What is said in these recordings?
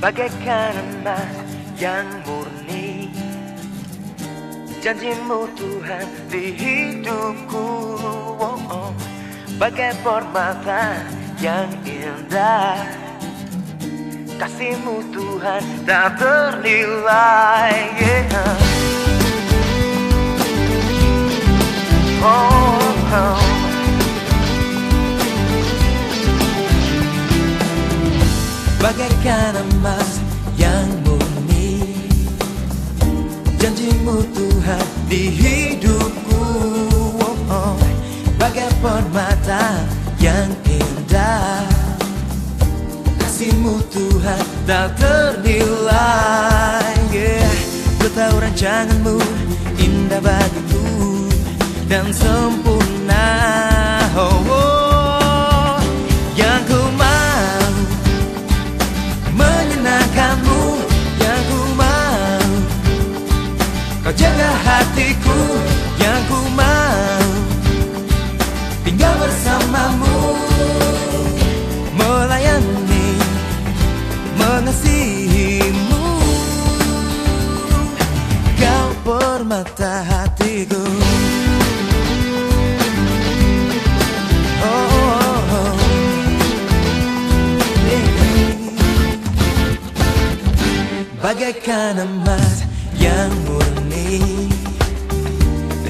Bagaikan emas yang murni Janjimu Tuhan di hidupku oh, oh. Bagai permata yang indah Kasihmu Tuhan tak ternilai yeah. Bagaikan emas yang murni. Janjimu Tuhan di hidupku. Oh, oh. Bagai permata yang indah. Kasihmu Tuhan tak ternilai. Yeah. Ku tahu rancanganmu indah bagiku Dan sempurna permata hatiku Oh, oh, oh. Bagaikan emas yang murni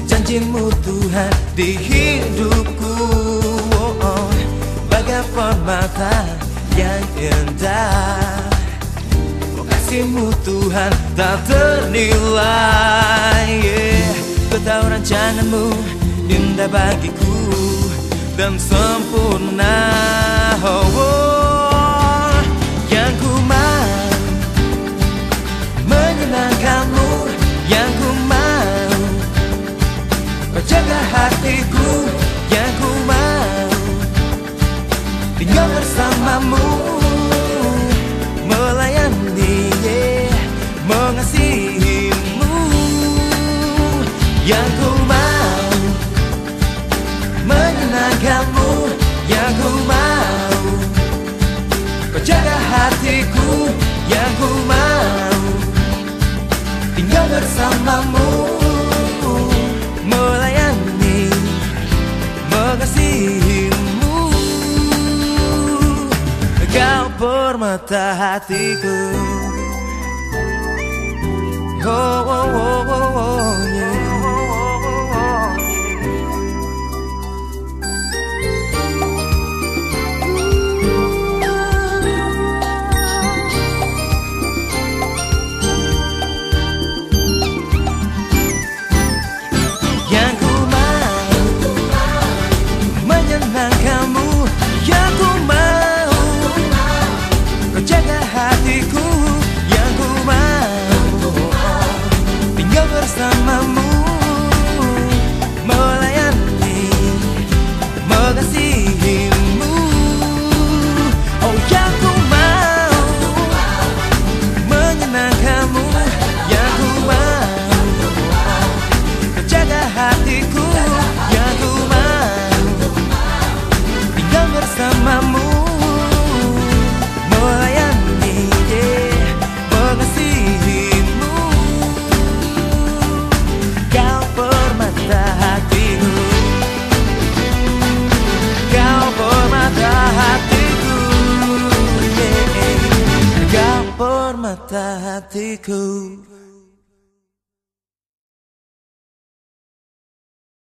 Janjimu Tuhan di hidupku oh, oh. Bagai permata yang indah Kasihmu Tuhan tak ternilai tahu rancanganmu indah bagiku Dan sempurna. Oh, oh. Yang ku mau menyenangkanmu yang ku mau. Menjaga hatiku yang ku mau. Tinggal bersamamu Melayani yeah, Mengasihimu ku mau. Tinggal bersamamu. Melayani. Mengasihimu. Kau permata hatiku. Oh, oh, oh, oh, oh, permata hatiku